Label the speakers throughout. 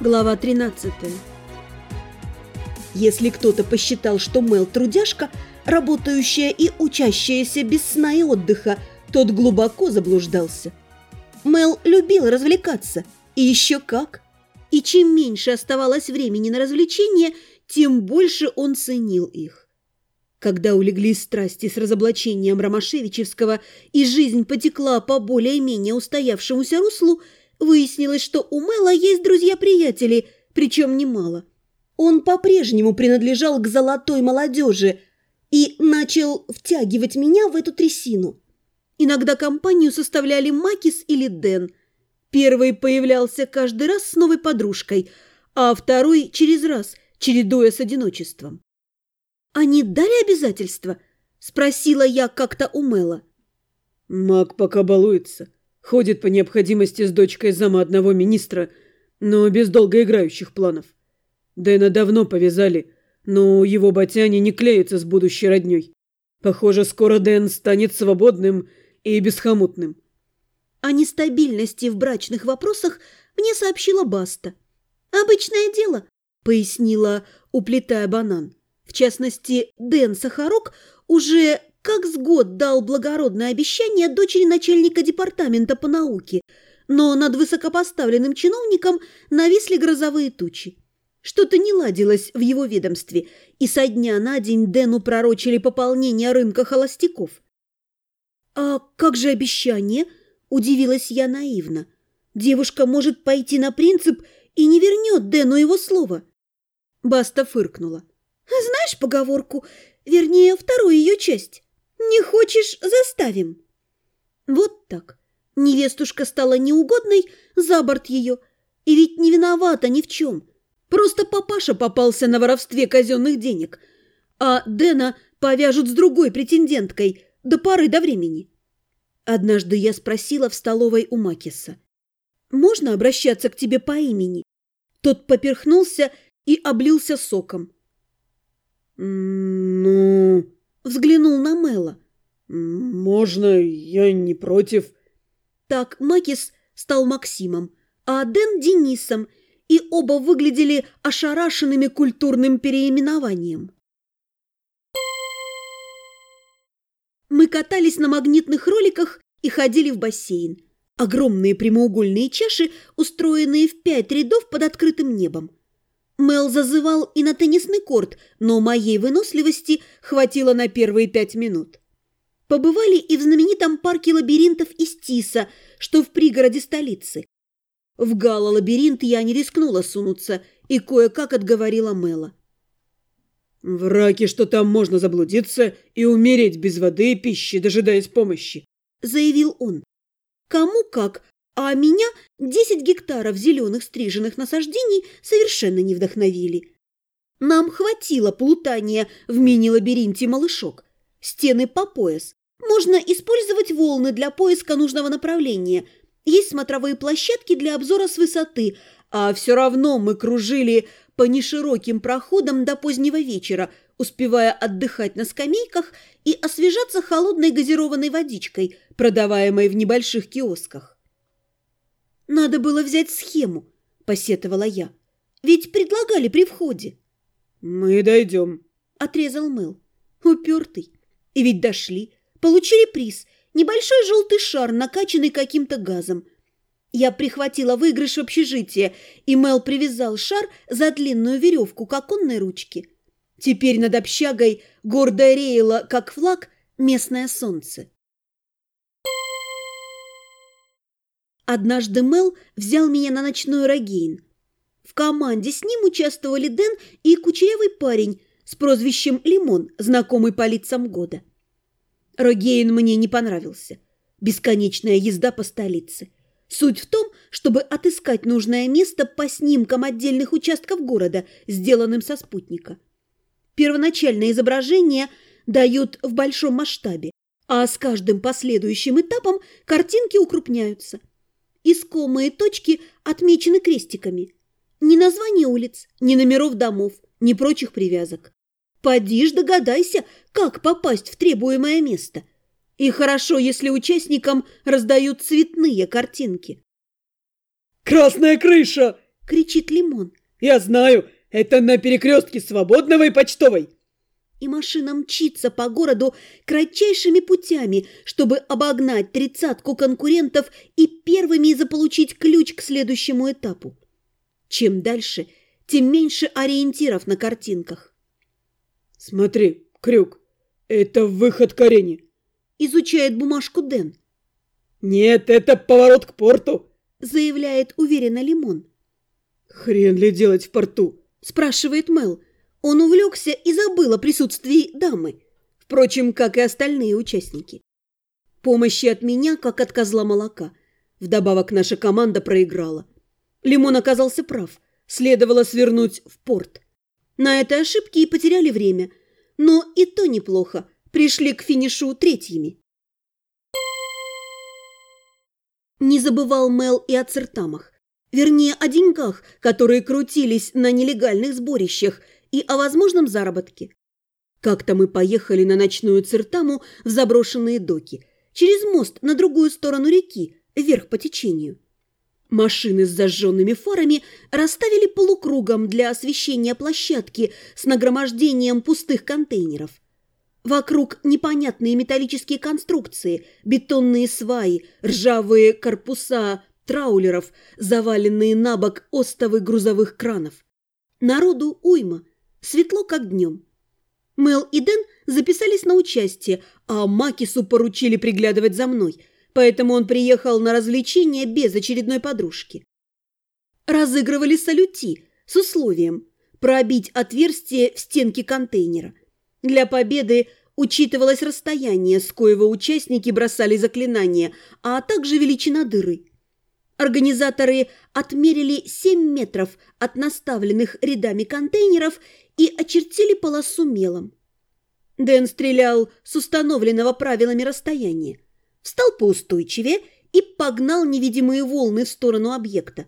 Speaker 1: Глава 13 Если кто-то посчитал, что Мел трудяжка, работающая и учащаяся без сна и отдыха, тот глубоко заблуждался. Мел любил развлекаться, и еще как. И чем меньше оставалось времени на развлечения, тем больше он ценил их. Когда улеглись страсти с разоблачением Ромашевичевского и жизнь потекла по более-менее устоявшемуся руслу, выяснилось, что у Мэла есть друзья-приятели, причем немало. Он по-прежнему принадлежал к золотой молодежи и начал втягивать меня в эту трясину. Иногда компанию составляли Макис или Дэн. Первый появлялся каждый раз с новой подружкой, а второй через раз, чередуя с одиночеством. «Они дали обязательства?» – спросила я как-то у Мэла.
Speaker 2: «Маг пока балуется. Ходит по необходимости с дочкой зама одного министра, но без долгоиграющих планов. Дэна давно повязали, но его ботяне не клеятся с будущей родней. Похоже, скоро Дэн станет свободным и бесхомутным».
Speaker 1: О нестабильности в брачных вопросах мне сообщила Баста. «Обычное дело», – пояснила, уплетая банан. В частности, Дэн Сахарок уже как с год дал благородное обещание дочери начальника департамента по науке, но над высокопоставленным чиновником нависли грозовые тучи. Что-то не ладилось в его ведомстве, и со дня на день Дэну пророчили пополнение рынка холостяков. «А как же обещание?» – удивилась я наивно. «Девушка может пойти на принцип и не вернет Дэну его слово». Баста фыркнула. Знаешь поговорку, вернее, вторую ее часть? Не хочешь – заставим. Вот так. Невестушка стала неугодной, за борт ее. И ведь не виновата ни в чем. Просто папаша попался на воровстве казенных денег. А Дэна повяжут с другой претенденткой до поры до времени. Однажды я спросила в столовой у Макиса. «Можно обращаться к тебе по имени?» Тот поперхнулся и облился соком.
Speaker 2: «Ну...»
Speaker 1: – взглянул на Мэла.
Speaker 2: «Можно, я не против».
Speaker 1: Так Макис стал Максимом, а Дэн – Денисом, и оба выглядели ошарашенными культурным переименованием. Мы катались на магнитных роликах и ходили в бассейн. Огромные прямоугольные чаши, устроенные в пять рядов под открытым небом. Мел зазывал и на теннисный корт, но моей выносливости хватило на первые пять минут. Побывали и в знаменитом парке лабиринтов из Тиса, что в пригороде столицы. В гала-лабиринт я не рискнула сунуться и кое-как отговорила Мела.
Speaker 2: «В раке, что там можно заблудиться и умереть без воды и пищи, дожидаясь помощи», —
Speaker 1: заявил он. Кому как, а меня 10 гектаров зеленых стриженных насаждений совершенно не вдохновили. Нам хватило плутания в мини-лабиринте «Малышок». Стены по пояс. Можно использовать волны для поиска нужного направления. Есть смотровые площадки для обзора с высоты, а все равно мы кружили по нешироким проходам до позднего вечера, успевая отдыхать на скамейках и освежаться холодной газированной водичкой, продаваемой в небольших киосках. «Надо было взять схему», – посетовала я. «Ведь предлагали при входе».
Speaker 2: «Мы дойдем», –
Speaker 1: отрезал Мэл. Упертый. И ведь дошли. Получили приз. Небольшой желтый шар, накачанный каким-то газом. Я прихватила выигрыш в общежитие, и Мэл привязал шар за длинную веревку к оконной ручке. Теперь над общагой гордо реяло, как флаг, местное солнце. Однажды Мел взял меня на ночной рогейн. В команде с ним участвовали Дэн и кучерявый парень с прозвищем Лимон, знакомый по лицам года. Рогейн мне не понравился. Бесконечная езда по столице. Суть в том, чтобы отыскать нужное место по снимкам отдельных участков города, сделанным со спутника. Первоначальное изображение дают в большом масштабе, а с каждым последующим этапом картинки укрупняются – Искомые точки отмечены крестиками. Ни названия улиц, ни номеров домов, ни прочих привязок. Поди ж догадайся, как попасть в требуемое место. И хорошо, если участникам раздают цветные картинки.
Speaker 2: «Красная крыша!»
Speaker 1: – кричит Лимон.
Speaker 2: «Я знаю, это на перекрестке Свободного и Почтовой!»
Speaker 1: И машина мчится по городу кратчайшими путями, чтобы обогнать тридцатку конкурентов и первыми заполучить ключ к следующему этапу. Чем дальше, тем меньше ориентиров на картинках.
Speaker 2: «Смотри, Крюк, это выход к арене!»
Speaker 1: Изучает бумажку Дэн.
Speaker 2: «Нет, это поворот к порту!»
Speaker 1: Заявляет уверенно Лимон.
Speaker 2: «Хрен ли делать в порту?»
Speaker 1: Спрашивает Мел. Он увлекся и забыл о присутствии дамы. Впрочем, как и остальные участники. Помощи от меня, как от козла молока. Вдобавок наша команда проиграла. Лимон оказался прав. Следовало свернуть в порт. На этой ошибке и потеряли время. Но и то неплохо. Пришли к финишу третьими. Не забывал Мел и о цертамах. Вернее, о деньгах, которые крутились на нелегальных сборищах, и о возможном заработке. Как-то мы поехали на ночную цертаму в заброшенные доки, через мост на другую сторону реки, вверх по течению. Машины с зажженными фарами расставили полукругом для освещения площадки с нагромождением пустых контейнеров. Вокруг непонятные металлические конструкции, бетонные сваи, ржавые корпуса траулеров, заваленные на бок остовы грузовых кранов. Народу уйма, светло как днем. Мел и Дэн записались на участие, а Макису поручили приглядывать за мной, поэтому он приехал на развлечение без очередной подружки. Разыгрывали салюти с условием пробить отверстие в стенке контейнера. Для победы учитывалось расстояние, с коего участники бросали заклинания, а также величина дыры. Организаторы отмерили 7 метров от наставленных рядами контейнеров и очертили полосу мелом. Дэн стрелял с установленного правилами расстояния, встал поустойчивее и погнал невидимые волны в сторону объекта.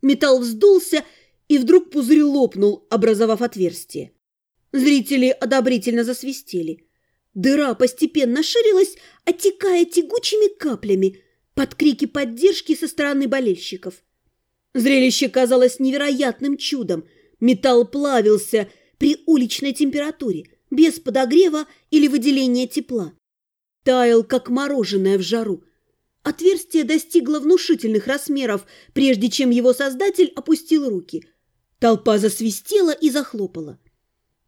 Speaker 1: Металл вздулся, и вдруг пузырь лопнул, образовав отверстие. Зрители одобрительно засвистели. Дыра постепенно ширилась, оттекая тягучими каплями – под крики поддержки со стороны болельщиков. Зрелище казалось невероятным чудом. Металл плавился при уличной температуре, без подогрева или выделения тепла. Таял, как мороженое в жару. Отверстие достигло внушительных размеров, прежде чем его создатель опустил руки. Толпа засвистела и захлопала.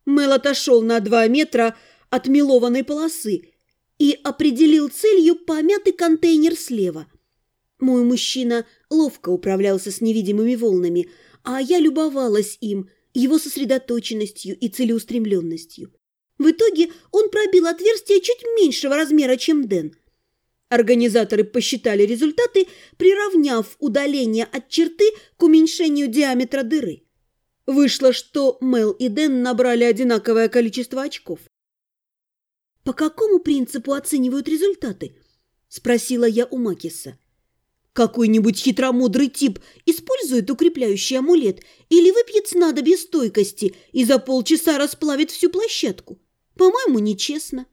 Speaker 1: Мэл отошел на два метра от мелованной полосы и определил целью помятый контейнер слева. Мой мужчина ловко управлялся с невидимыми волнами, а я любовалась им, его сосредоточенностью и целеустремленностью. В итоге он пробил отверстие чуть меньшего размера, чем Дэн. Организаторы посчитали результаты, приравняв удаление от черты к уменьшению диаметра дыры. Вышло, что Мел и Дэн набрали одинаковое количество очков. «По какому принципу оценивают результаты?» – спросила я у Макиса. «Какой-нибудь хитромудрый тип использует укрепляющий амулет или выпьет снадобье стойкости и за полчаса расплавит всю площадку? По-моему, нечестно».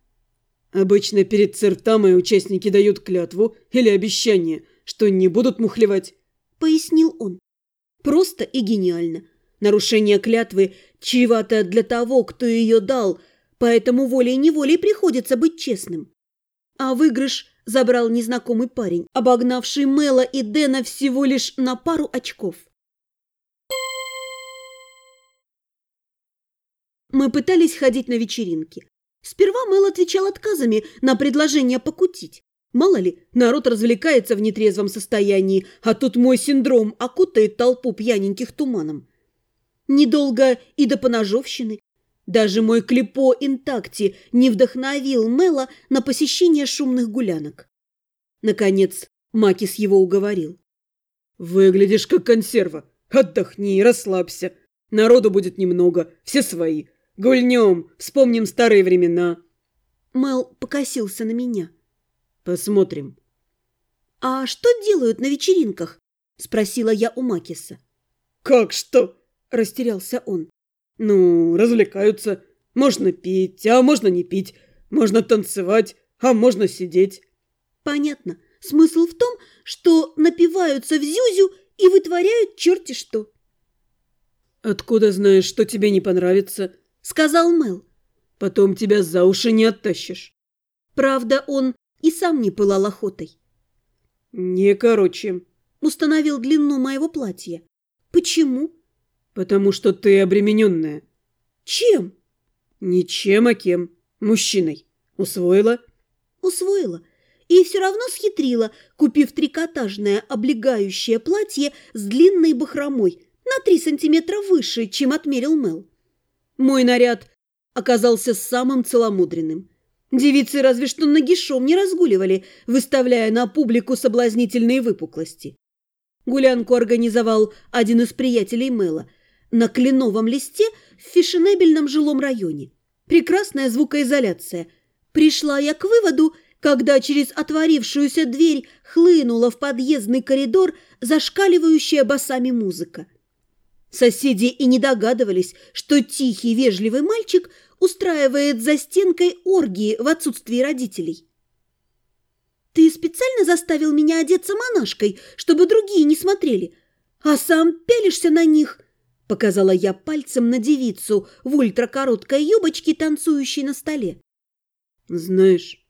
Speaker 2: Обычно перед цертамой участники дают клятву или обещание, что не будут мухлевать, –
Speaker 1: пояснил он. Просто и гениально. Нарушение клятвы чревато для того, кто ее дал – поэтому волей-неволей приходится быть честным. А выигрыш забрал незнакомый парень, обогнавший Мэла и Дэна всего лишь на пару очков. Мы пытались ходить на вечеринки. Сперва Мэл отвечал отказами на предложение покутить. Мало ли, народ развлекается в нетрезвом состоянии, а тут мой синдром окутает толпу пьяненьких туманом. Недолго и до поножовщины, даже мой клепо интакти не вдохновил Мела на посещение шумных гулянок. Наконец, Макис его уговорил.
Speaker 2: «Выглядишь как консерва. Отдохни, расслабься. Народу будет немного, все свои. Гульнем, вспомним старые времена».
Speaker 1: Мел покосился на меня.
Speaker 2: «Посмотрим».
Speaker 1: «А что делают на вечеринках?» – спросила я у Макиса.
Speaker 2: «Как что?»
Speaker 1: – растерялся он.
Speaker 2: Ну, развлекаются. Можно пить, а можно не пить. Можно танцевать, а можно сидеть.
Speaker 1: Понятно. Смысл в том, что напиваются в зюзю и вытворяют черти что.
Speaker 2: «Откуда знаешь, что тебе не понравится?»
Speaker 1: — сказал Мел.
Speaker 2: «Потом тебя за уши не оттащишь».
Speaker 1: Правда, он и сам не пылал охотой.
Speaker 2: «Не короче», —
Speaker 1: установил длину моего платья. «Почему?»
Speaker 2: «Потому что ты обремененная».
Speaker 1: «Чем?»
Speaker 2: «Ничем, а кем? Мужчиной. Усвоила?»
Speaker 1: «Усвоила. И все равно схитрила, купив трикотажное облегающее платье с длинной бахромой на три сантиметра выше, чем отмерил Мел. Мой наряд оказался самым целомудренным. Девицы разве что нагишом не разгуливали, выставляя на публику соблазнительные выпуклости. Гулянку организовал один из приятелей Мэла на кленовом листе в фешенебельном жилом районе. Прекрасная звукоизоляция. Пришла я к выводу, когда через отворившуюся дверь хлынула в подъездный коридор зашкаливающая басами музыка. Соседи и не догадывались, что тихий, вежливый мальчик устраивает за стенкой оргии в отсутствии родителей. «Ты специально заставил меня одеться монашкой, чтобы другие не смотрели, а сам пялишься на них?» Показала я пальцем на девицу в ультракороткой юбочке, танцующей на столе.
Speaker 2: «Знаешь,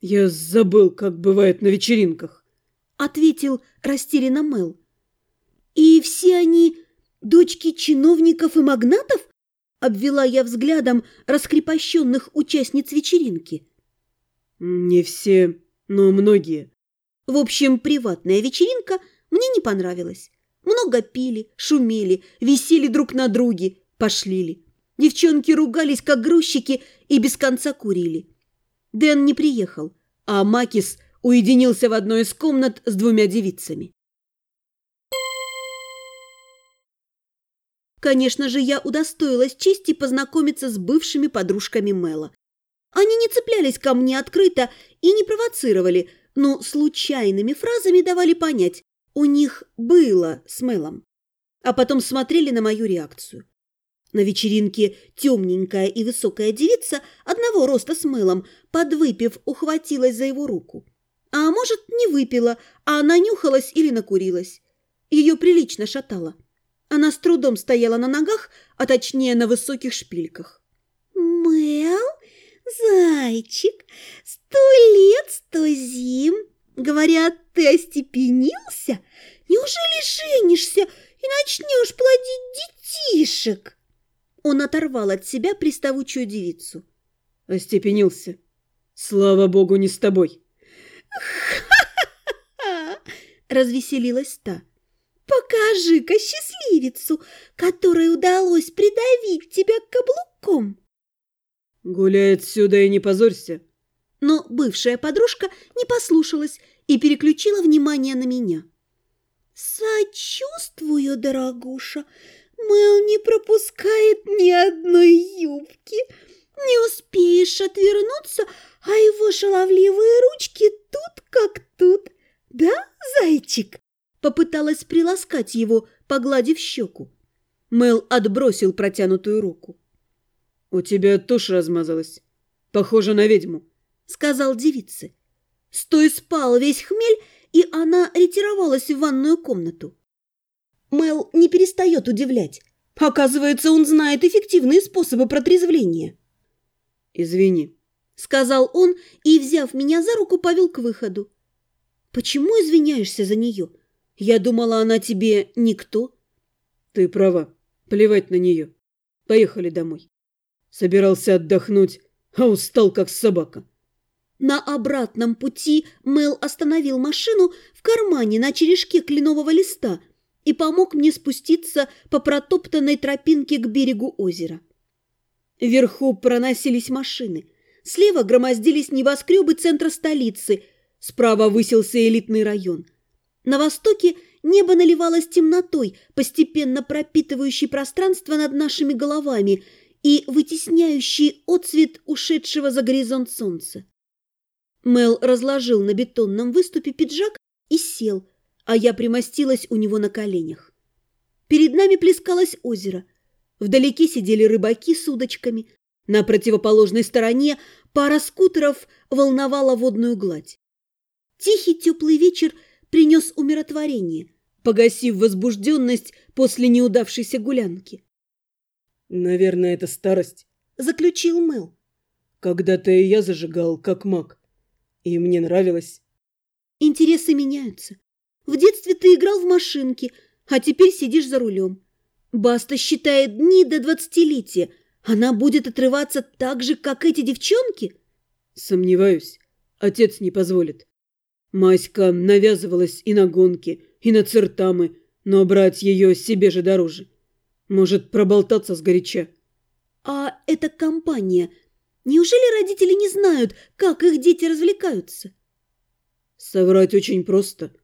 Speaker 2: я забыл, как бывает на вечеринках», —
Speaker 1: ответил растерянно Мел. «И все они дочки чиновников и магнатов?» Обвела я взглядом раскрепощенных участниц вечеринки.
Speaker 2: «Не все, но многие».
Speaker 1: В общем, приватная вечеринка мне не понравилась. Много пили, шумели, висели друг на друге, пошлили. Девчонки ругались, как грузчики, и без конца курили. Дэн не приехал, а Макис уединился в одной из комнат с двумя девицами. Конечно же, я удостоилась чести познакомиться с бывшими подружками Мэла. Они не цеплялись ко мне открыто и не провоцировали, но случайными фразами давали понять, у них было с Мэлом. А потом смотрели на мою реакцию. На вечеринке темненькая и высокая девица одного роста с Мэлом, подвыпив, ухватилась за его руку. А может, не выпила, а нанюхалась или накурилась. Ее прилично шатало. Она с трудом стояла на ногах, а точнее на высоких шпильках. «Мэл, зайчик, сто лет, сто зим. Говорят, ты остепенился? Неужели женишься и начнешь плодить детишек?» Он оторвал от себя приставучую девицу.
Speaker 2: «Остепенился. Слава богу, не с тобой».
Speaker 1: «Ха-ха-ха!» – развеселилась та. Покажи-ка счастливицу, которой удалось придавить тебя каблуком.
Speaker 2: Гуляй отсюда и не позорься.
Speaker 1: Но бывшая подружка не послушалась и переключила внимание на меня. Сочувствую, дорогуша. Мэл не пропускает ни одной юбки. Не успеешь отвернуться, а его шаловливые ручки тут как тут. Да, зайчик? Попыталась приласкать его, погладив щеку. Мэл отбросил протянутую руку.
Speaker 2: «У тебя тушь размазалась. Похоже на ведьму», —
Speaker 1: сказал девице. Стой спал весь хмель, и она ретировалась в ванную комнату. Мэл не перестает удивлять. Оказывается, он знает эффективные способы протрезвления.
Speaker 2: «Извини», —
Speaker 1: сказал он и, взяв меня за руку, повел к выходу. «Почему извиняешься за нее? Я думала, она тебе никто.
Speaker 2: Ты права. Плевать на нее. Поехали домой. Собирался отдохнуть, а устал, как собака.
Speaker 1: На обратном пути Мел остановил машину в кармане на черешке кленового листа и помог мне спуститься по протоптанной тропинке к берегу озера. Вверху проносились машины. Слева громоздились небоскребы центра столицы, справа высился элитный район – на востоке небо наливалось темнотой, постепенно пропитывающей пространство над нашими головами и вытесняющей отцвет ушедшего за горизонт солнца. Мел разложил на бетонном выступе пиджак и сел, а я примостилась у него на коленях. Перед нами плескалось озеро. Вдалеке сидели рыбаки с удочками. На противоположной стороне пара скутеров волновала водную гладь. Тихий теплый вечер – принес умиротворение, погасив возбужденность после неудавшейся гулянки.
Speaker 2: Наверное, это старость,
Speaker 1: заключил Мэл.
Speaker 2: Когда-то и я зажигал, как маг. И мне нравилось.
Speaker 1: Интересы меняются. В детстве ты играл в машинки, а теперь сидишь за рулем. Баста считает дни до двадцатилетия. Она будет отрываться так же, как эти девчонки?
Speaker 2: Сомневаюсь. Отец не позволит. Маська навязывалась и на гонки, и на цертамы, но брать ее себе же дороже. Может проболтаться сгоряча.
Speaker 1: А эта компания... Неужели родители не знают, как их дети развлекаются?
Speaker 2: Соврать очень просто.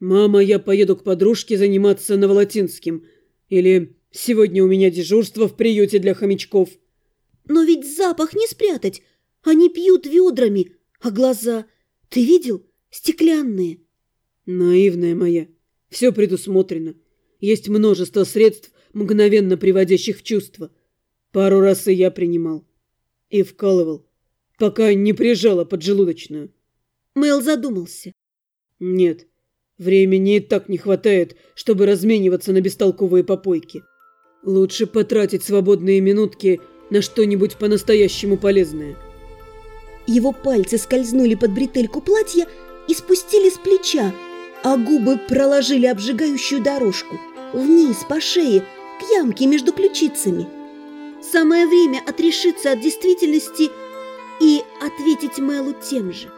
Speaker 2: Мама, я поеду к подружке заниматься Новолатинским. Или сегодня у меня дежурство в приюте для хомячков.
Speaker 1: Но ведь запах не спрятать. Они пьют ведрами, а глаза... Ты видел? Стеклянные.
Speaker 2: Наивная моя. Все предусмотрено. Есть множество средств, мгновенно приводящих в чувство. Пару раз и я принимал. И вкалывал, пока не прижала поджелудочную.
Speaker 1: Мэл задумался.
Speaker 2: Нет, времени и так не хватает, чтобы размениваться на бестолковые попойки. Лучше потратить свободные минутки на что-нибудь по-настоящему полезное.
Speaker 1: Его пальцы скользнули под бретельку платья и спустили с плеча, а губы проложили обжигающую дорожку вниз по шее к ямке между ключицами. Самое время отрешиться от действительности и ответить Мэлу тем же.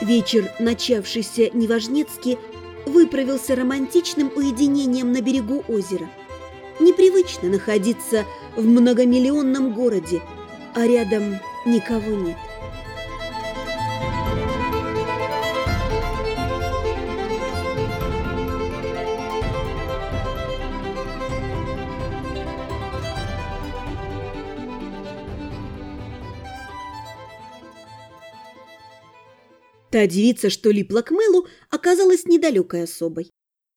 Speaker 1: Вечер, начавшийся неважнецки, выправился романтичным уединением на берегу озера. Непривычно находиться в многомиллионном городе, а рядом никого нет. Та девица, что липла к Мэлу, оказалась недалекой особой.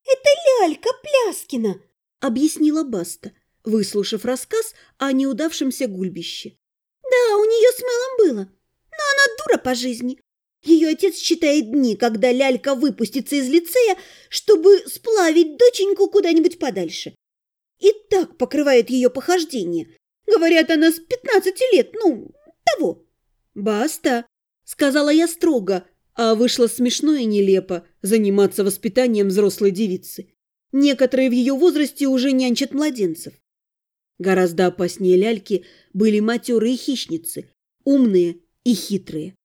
Speaker 1: «Это лялька Пляскина!» – объяснила Баста, выслушав рассказ о неудавшемся гульбище. «Да, у нее с Мэлом было, но она дура по жизни. Ее отец считает дни, когда лялька выпустится из лицея, чтобы сплавить доченьку куда-нибудь подальше. И так покрывает ее похождение. Говорят, она с пятнадцати лет, ну, того». «Баста!» – сказала я строго – а вышло смешно и нелепо заниматься воспитанием взрослой девицы. Некоторые в ее возрасте уже нянчат младенцев. Гораздо опаснее ляльки были матерые хищницы, умные и хитрые.